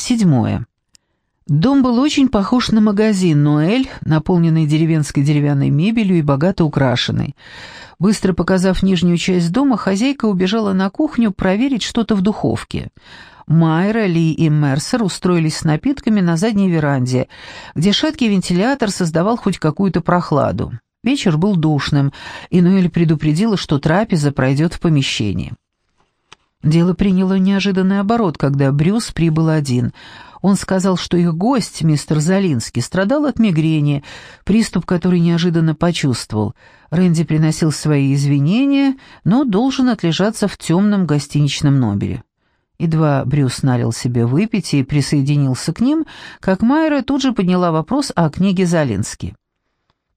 Седьмое. Дом был очень похож на магазин «Ноэль», наполненный деревенской деревянной мебелью и богато украшенный. Быстро показав нижнюю часть дома, хозяйка убежала на кухню проверить что-то в духовке. Майра, Ли и Мерсер устроились с напитками на задней веранде, где шаткий вентилятор создавал хоть какую-то прохладу. Вечер был душным, и Ноэль предупредила, что трапеза пройдет в помещении. Дело приняло неожиданный оборот, когда Брюс прибыл один — он сказал, что их гость, мистер Залинский, страдал от мигрени, приступ который неожиданно почувствовал. Рэнди приносил свои извинения, но должен отлежаться в темном гостиничном номере. Едва Брюс налил себе выпить и присоединился к ним, как Майра тут же подняла вопрос о книге Залински.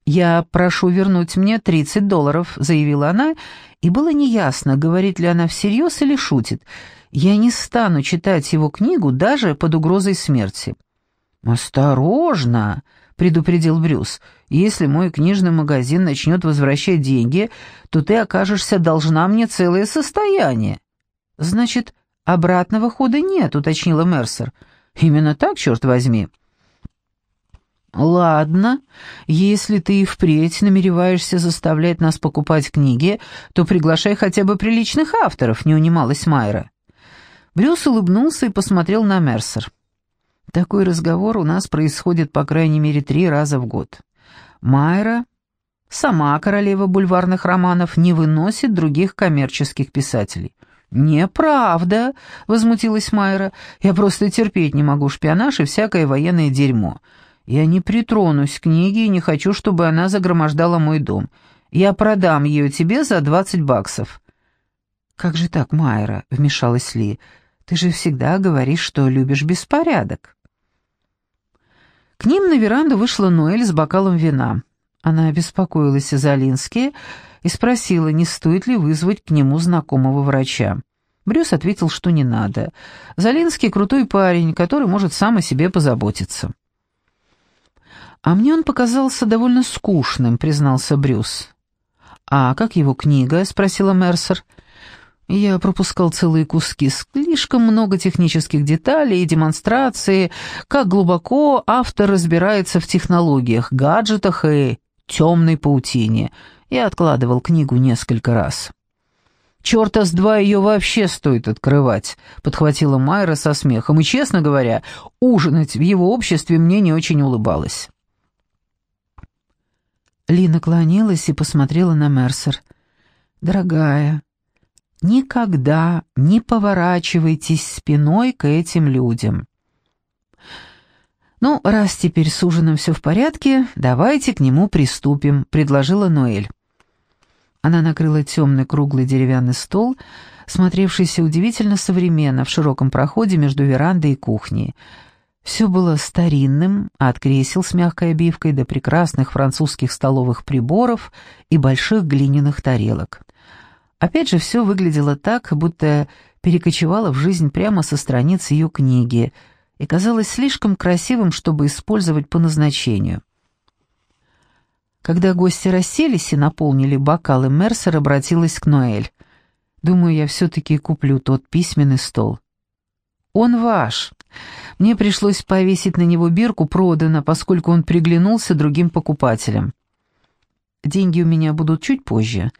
«Я прошу вернуть мне 30 долларов», — заявила она, и было неясно, говорит ли она всерьез или шутит — я не стану читать его книгу даже под угрозой смерти». «Осторожно!» — предупредил Брюс. «Если мой книжный магазин начнет возвращать деньги, то ты окажешься должна мне целое состояние». «Значит, обратного хода нет», — уточнила Мерсер. «Именно так, черт возьми». «Ладно, если ты и впредь намереваешься заставлять нас покупать книги, то приглашай хотя бы приличных авторов», — не унималась Майра. Брюс улыбнулся и посмотрел на Мерсер. Такой разговор у нас происходит по крайней мере три раза в год. Майра, сама королева бульварных романов, не выносит других коммерческих писателей. «Неправда», — возмутилась Майра. «Я просто терпеть не могу шпионаж и всякое военное дерьмо. Я не притронусь к книге и не хочу, чтобы она загромождала мой дом. Я продам ее тебе за двадцать баксов». «Как же так, Майра?» — вмешалась Ли. Ты же всегда говоришь, что любишь беспорядок». К ним на веранду вышла Ноэль с бокалом вина. Она беспокоилась о Залинске и спросила, не стоит ли вызвать к нему знакомого врача. Брюс ответил, что не надо. Залинский крутой парень, который может сам о себе позаботиться. «А мне он показался довольно скучным», — признался Брюс. «А как его книга?» — спросила Мерсер. Я пропускал целые куски, слишком много технических деталей и демонстрации, как глубоко автор разбирается в технологиях, гаджетах и темной паутине. Я откладывал книгу несколько раз. «Черта с два ее вообще стоит открывать», — подхватила Майра со смехом, и, честно говоря, ужинать в его обществе мне не очень улыбалось. Ли наклонилась и посмотрела на Мерсер. «Дорогая, никогда не поворачивайтесь спиной к этим людям. «Ну, раз теперь с ужином все в порядке, давайте к нему приступим», — предложила Ноэль. Она накрыла темный круглый деревянный стол, смотревшийся удивительно современно в широком проходе между верандой и кухней. Все было старинным, от кресел с мягкой обивкой до прекрасных французских столовых приборов и больших глиняных тарелок. Опять же, все выглядело так, будто перекочевало в жизнь прямо со страниц ее книги и казалось слишком красивым, чтобы использовать по назначению. Когда гости расселись и наполнили бокалы, Мерсер обратилась к Ноэль. «Думаю, я все-таки куплю тот письменный стол». «Он ваш. Мне пришлось повесить на него бирку «Продано», поскольку он приглянулся другим покупателям. Деньги у меня будут чуть позже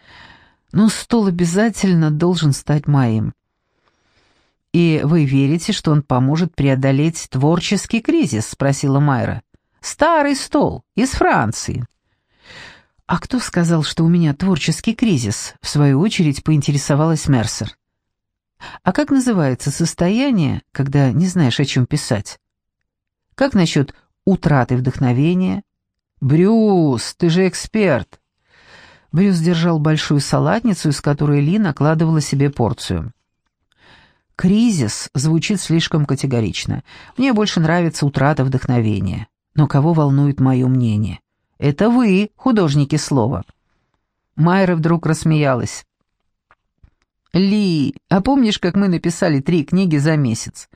но стол обязательно должен стать моим. «И вы верите, что он поможет преодолеть творческий кризис?» — спросила Майра. «Старый стол, из Франции». «А кто сказал, что у меня творческий кризис?» — в свою очередь поинтересовалась Мерсер. «А как называется состояние, когда не знаешь, о чем писать? Как насчет утраты вдохновения?» «Брюс, ты же эксперт!» Брюс держал большую салатницу, из которой Ли накладывала себе порцию. «Кризис» звучит слишком категорично. Мне больше нравится утрата вдохновения. Но кого волнует мое мнение? Это вы, художники слова. Майра вдруг рассмеялась. «Ли, а помнишь, как мы написали три книги за месяц?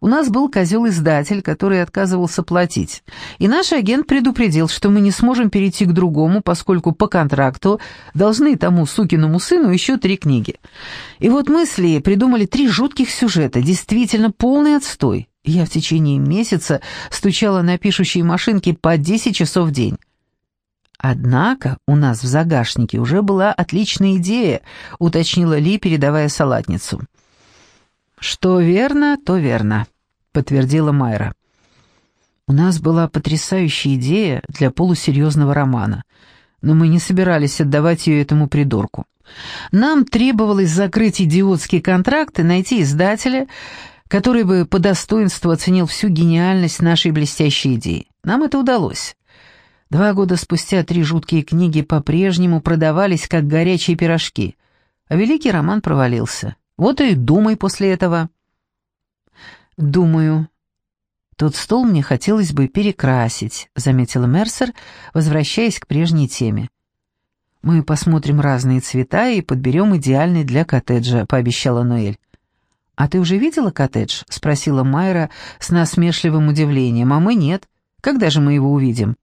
У нас был козел-издатель, который отказывался платить. И наш агент предупредил, что мы не сможем перейти к другому, поскольку по контракту должны тому сукиному сыну еще три книги. И вот мы с Ли придумали три жутких сюжета, действительно полный отстой. Я в течение месяца стучала на пишущей машинке по 10 часов в день. Однако у нас в загашнике уже была отличная идея, уточнила Ли, передавая салатницу. Что верно, то верно, подтвердила Майра. У нас была потрясающая идея для полусерьезного романа, но мы не собирались отдавать ее этому придурку. Нам требовалось закрыть идиотский контракт и найти издателя, который бы по достоинству оценил всю гениальность нашей блестящей идеи. Нам это удалось. Два года спустя три жуткие книги по-прежнему продавались как горячие пирожки, а великий роман провалился. Вот и думай после этого. Думаю. Тот стол мне хотелось бы перекрасить, заметила Мерсер, возвращаясь к прежней теме. Мы посмотрим разные цвета и подберем идеальный для коттеджа, пообещала Ноэль. «А ты уже видела коттедж?» — спросила Майра с насмешливым удивлением. «А мы нет. Когда же мы его увидим?»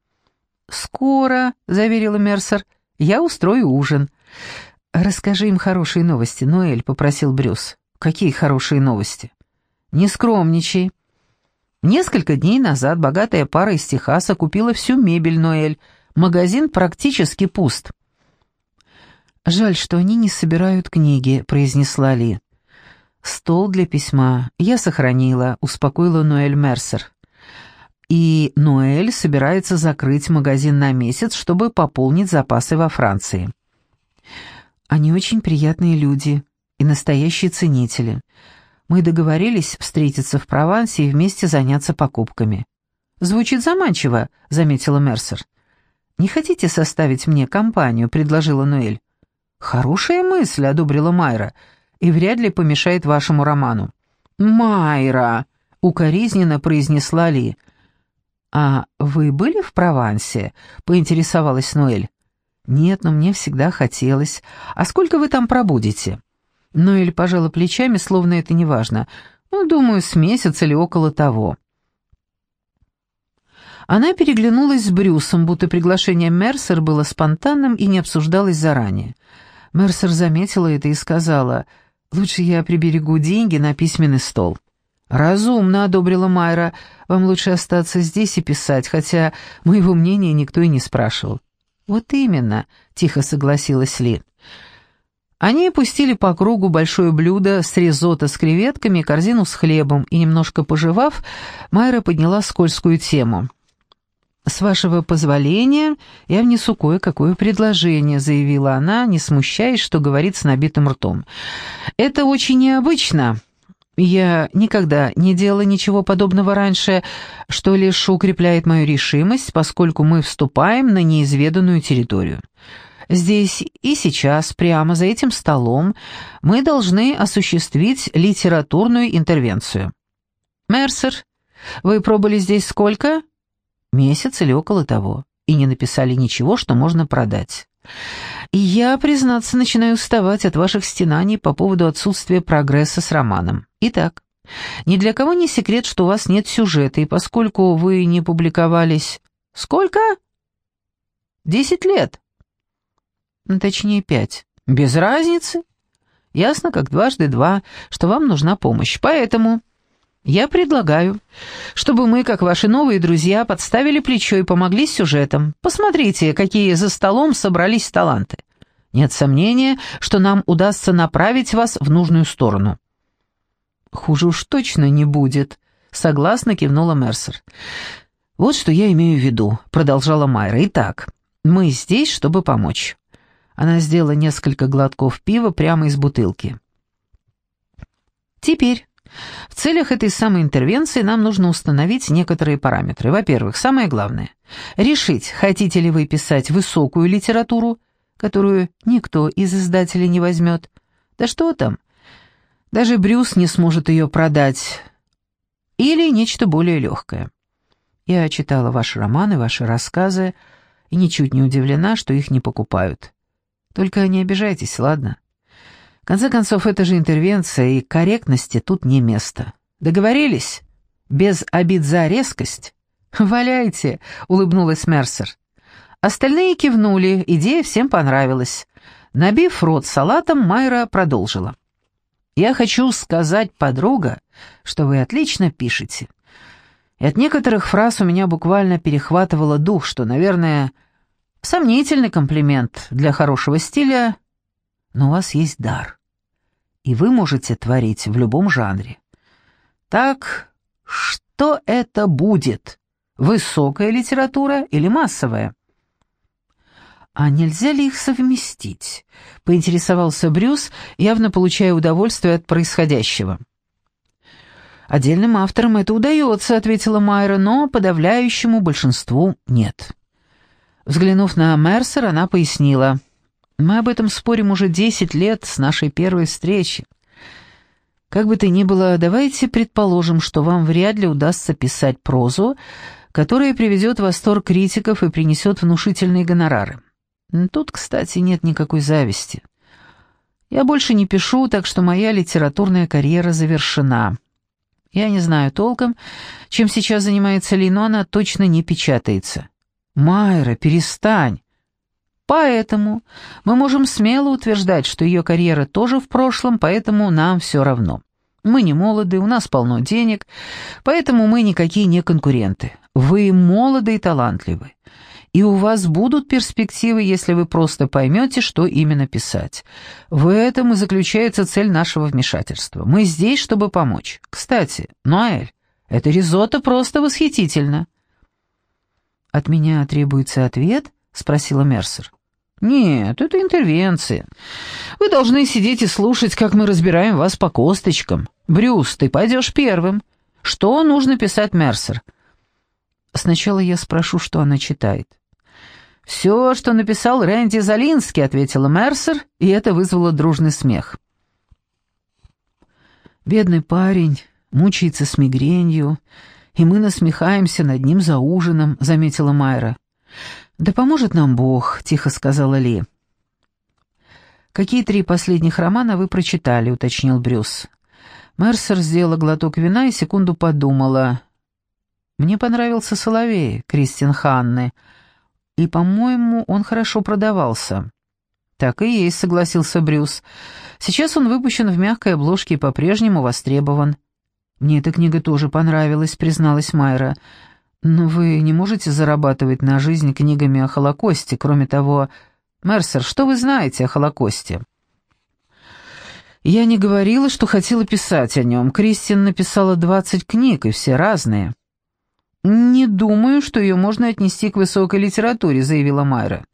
«Скоро», — заверила Мерсер. «Я устрою ужин». «Расскажи им хорошие новости, Ноэль», — попросил Брюс. «Какие хорошие новости?» «Не скромничай». Несколько дней назад богатая пара из Техаса купила всю мебель Ноэль. Магазин практически пуст. «Жаль, что они не собирают книги», — произнесла Ли. «Стол для письма я сохранила», — успокоила Ноэль Мерсер. «И Ноэль собирается закрыть магазин на месяц, чтобы пополнить запасы во Франции». «Они очень приятные люди и настоящие ценители. Мы договорились встретиться в Провансе и вместе заняться покупками». «Звучит заманчиво», — заметила Мерсер. «Не хотите составить мне компанию?» — предложила Ноэль. «Хорошая мысль», — одобрила Майра и вряд ли помешает вашему роману». «Майра!» — укоризненно произнесла Ли. «А вы были в Провансе?» — поинтересовалась Ноэль. «Нет, но мне всегда хотелось. А сколько вы там пробудете?» Ноэль пожала плечами, словно это не важно. «Ну, думаю, с месяца или около того». Она переглянулась с Брюсом, будто приглашение Мерсер было спонтанным и не обсуждалось заранее. Мерсер заметила это и сказала — Лучше я приберегу деньги на письменный стол». «Разумно», — одобрила Майра. «Вам лучше остаться здесь и писать, хотя моего мнения никто и не спрашивал». «Вот именно», — тихо согласилась Ли. Они опустили по кругу большое блюдо с ризотто с креветками, корзину с хлебом, и, немножко пожевав, Майра подняла скользкую тему — «С вашего позволения я внесу кое-какое предложение», — заявила она, не смущаясь, что говорит с набитым ртом. «Это очень необычно. Я никогда не делала ничего подобного раньше, что лишь укрепляет мою решимость, поскольку мы вступаем на неизведанную территорию. Здесь и сейчас, прямо за этим столом, мы должны осуществить литературную интервенцию. Мерсер, вы пробыли здесь сколько?» Месяц или около того. И не написали ничего, что можно продать. Я, признаться, начинаю уставать от ваших стенаний по поводу отсутствия прогресса с романом. Итак, ни для кого не секрет, что у вас нет сюжета, и поскольку вы не публиковались... Сколько? Десять лет. Ну, точнее, пять. Без разницы. Ясно, как дважды два, что вам нужна помощь. Поэтому... Я предлагаю, чтобы мы, как ваши новые друзья, подставили плечо и помогли с сюжетом. Посмотрите, какие за столом собрались таланты. Нет сомнения, что нам удастся направить вас в нужную сторону». «Хуже уж точно не будет», — согласно кивнула Мерсер. «Вот что я имею в виду», — продолжала Майра. «Итак, мы здесь, чтобы помочь». Она сделала несколько глотков пива прямо из бутылки. «Теперь в целях этой самой интервенции нам нужно установить некоторые параметры. Во-первых, самое главное — решить, хотите ли вы писать высокую литературу, которую никто из издателей не возьмет. Да что там, даже Брюс не сможет ее продать. Или нечто более легкое. Я читала ваши романы, ваши рассказы, и ничуть не удивлена, что их не покупают. Только не обижайтесь, ладно? В конце концов, это же интервенция, и корректности тут не место. Договорились? Без обид за резкость? «Валяйте», — улыбнулась Мерсер. Остальные кивнули, идея всем понравилась. Набив рот салатом, Майра продолжила. Я хочу сказать, подруга, что вы отлично пишете. И от некоторых фраз у меня буквально перехватывало дух, что, наверное, сомнительный комплимент для хорошего стиля, но у вас есть дар, и вы можете творить в любом жанре. Так, что это будет? Высокая литература или массовая? «А нельзя ли их совместить?» — поинтересовался Брюс, явно получая удовольствие от происходящего. «Отдельным авторам это удается», — ответила Майра, «но подавляющему большинству нет». Взглянув на Мерсер, она пояснила, «Мы об этом спорим уже десять лет с нашей первой встречи. Как бы то ни было, давайте предположим, что вам вряд ли удастся писать прозу, которая приведет восторг критиков и принесет внушительные гонорары. Тут, кстати, нет никакой зависти. Я больше не пишу, так что моя литературная карьера завершена. Я не знаю толком, чем сейчас занимается Ли, она точно не печатается. Майра, перестань. Поэтому мы можем смело утверждать, что ее карьера тоже в прошлом, поэтому нам все равно. Мы не молоды, у нас полно денег, поэтому мы никакие не конкуренты. Вы молоды и талантливы и у вас будут перспективы, если вы просто поймете, что именно писать. В этом и заключается цель нашего вмешательства. Мы здесь, чтобы помочь. Кстати, Ноэль, это ризотто просто восхитительно». «От меня требуется ответ?» — спросила Мерсер. «Нет, это интервенция. Вы должны сидеть и слушать, как мы разбираем вас по косточкам. Брюс, ты пойдешь первым. Что нужно писать Мерсер?» «Сначала я спрошу, что она читает». «Все, что написал Рэнди Залинский», — ответила Мерсер, и это вызвало дружный смех. «Бедный парень, мучается с мигренью, и мы насмехаемся над ним за ужином», — заметила Майра. «Да поможет нам Бог», — тихо сказала Ли. «Какие три последних романа вы прочитали?» — уточнил Брюс. Мерсер сделала глоток вина и секунду подумала. «Мне понравился «Соловей» Кристин Ханны», и, по-моему, он хорошо продавался». «Так и есть», — согласился Брюс. «Сейчас он выпущен в мягкой обложке и по-прежнему востребован». «Мне эта книга тоже понравилась», — призналась Майра. «Но вы не можете зарабатывать на жизнь книгами о Холокосте. Кроме того, Мерсер, что вы знаете о Холокосте?» «Я не говорила, что хотела писать о нем. Кристин написала двадцать книг, и все разные». «Не думаю, что ее можно отнести к высокой литературе», — заявила Майра.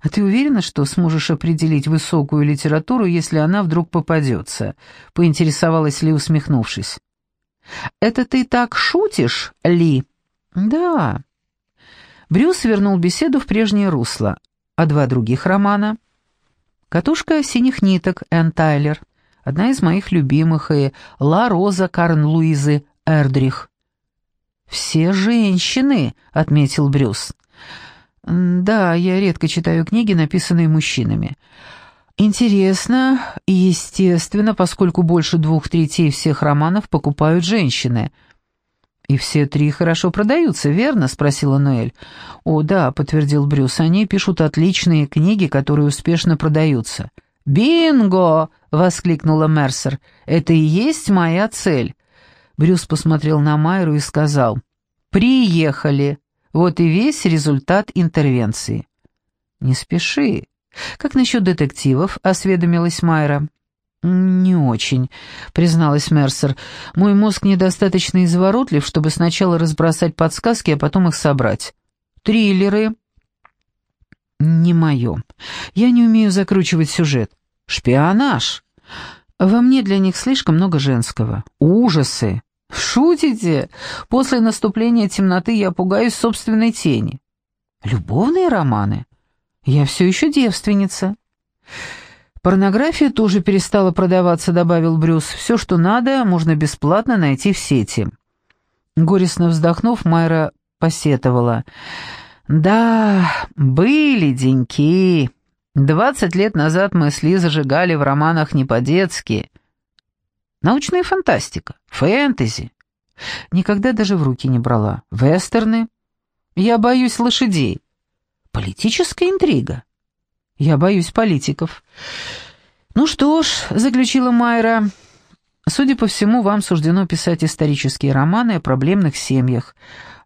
«А ты уверена, что сможешь определить высокую литературу, если она вдруг попадется?» — поинтересовалась Ли, усмехнувшись. «Это ты так шутишь, Ли?» «Да». Брюс вернул беседу в прежнее русло. А два других романа? «Катушка синих ниток» Энн Тайлер, одна из моих любимых, и «Ла Роза» Карн Луизы Эрдрих. «Все женщины», — отметил Брюс. «Да, я редко читаю книги, написанные мужчинами. Интересно естественно, поскольку больше двух третей всех романов покупают женщины». «И все три хорошо продаются, верно?» — спросила Ноэль. «О, да», — подтвердил Брюс, — «они пишут отличные книги, которые успешно продаются». «Бинго!» — воскликнула Мерсер. «Это и есть моя цель. Брюс посмотрел на Майру и сказал, «Приехали. Вот и весь результат интервенции». «Не спеши. Как насчет детективов?» — осведомилась Майра. «Не очень», — призналась Мерсер. «Мой мозг недостаточно изворотлив, чтобы сначала разбросать подсказки, а потом их собрать. Триллеры...» «Не мое. Я не умею закручивать сюжет. Шпионаж. Во мне для них слишком много женского. Ужасы. «Шутите? После наступления темноты я пугаюсь собственной тени». «Любовные романы? Я все еще девственница». «Порнография тоже перестала продаваться», — добавил Брюс. «Все, что надо, можно бесплатно найти в сети». Горестно вздохнув, Майра посетовала. «Да, были деньки. Двадцать лет назад мы с Ли зажигали в романах не по-детски». Научная фантастика, фэнтези. Никогда даже в руки не брала. Вестерны. Я боюсь лошадей. Политическая интрига. Я боюсь политиков. «Ну что ж», — заключила Майра, — «судя по всему, вам суждено писать исторические романы о проблемных семьях.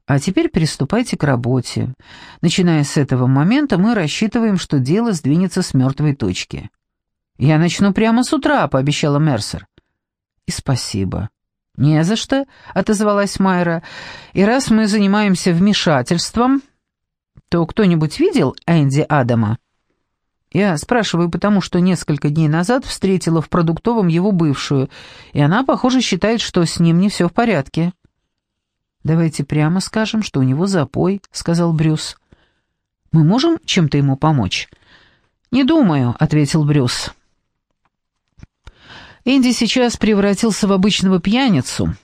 А теперь приступайте к работе. Начиная с этого момента мы рассчитываем, что дело сдвинется с мертвой точки». «Я начну прямо с утра», — пообещала Мерсер. «И спасибо». «Не за что», — отозвалась Майра. «И раз мы занимаемся вмешательством, то кто-нибудь видел Энди Адама?» Я спрашиваю, потому что несколько дней назад встретила в продуктовом его бывшую, и она, похоже, считает, что с ним не все в порядке. «Давайте прямо скажем, что у него запой», — сказал Брюс. «Мы можем чем-то ему помочь?» «Не думаю», — ответил Брюс. Энди сейчас превратился в обычного пьяницу,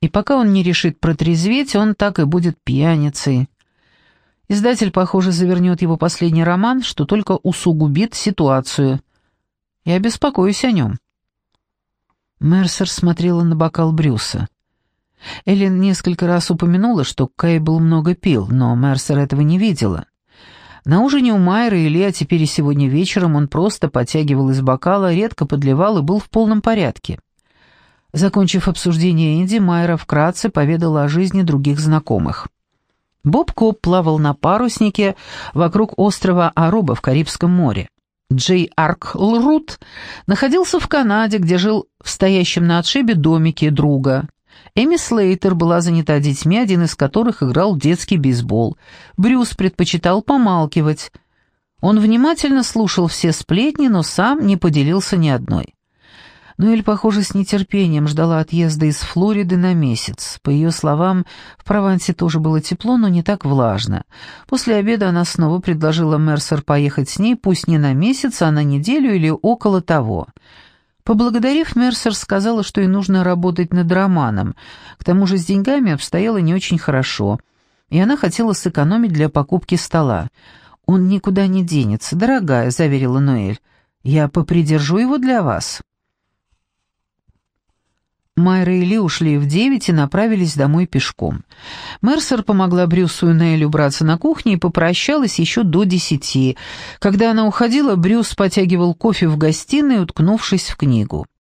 и пока он не решит протрезветь, он так и будет пьяницей. Издатель, похоже, завернет его последний роман, что только усугубит ситуацию. Я беспокоюсь о нем. Мерсер смотрела на бокал Брюса. Эллен несколько раз упомянула, что Кейбл много пил, но Мерсер этого не видела. На ужине у Майры и Ли, а теперь и сегодня вечером он просто подтягивал из бокала, редко подливал и был в полном порядке. Закончив обсуждение Энди, Майра вкратце поведала о жизни других знакомых. Боб Коп плавал на паруснике вокруг острова Аруба в Карибском море. Джей Арклрут находился в Канаде, где жил в стоящем на отшибе домике друга. Эми Слейтер была занята детьми, один из которых играл в детский бейсбол. Брюс предпочитал помалкивать. Он внимательно слушал все сплетни, но сам не поделился ни одной. Ноэль, похоже, с нетерпением ждала отъезда из Флориды на месяц. По ее словам, в Провансе тоже было тепло, но не так влажно. После обеда она снова предложила Мерсер поехать с ней, пусть не на месяц, а на неделю или около того — Поблагодарив, Мерсер сказала, что ей нужно работать над романом. К тому же с деньгами обстояло не очень хорошо, и она хотела сэкономить для покупки стола. «Он никуда не денется, дорогая», — заверила Ноэль. «Я попридержу его для вас». Майра и Ли ушли в девять и направились домой пешком. Мерсер помогла Брюсу и Нелли убраться на кухне и попрощалась еще до десяти. Когда она уходила, Брюс потягивал кофе в гостиной, уткнувшись в книгу.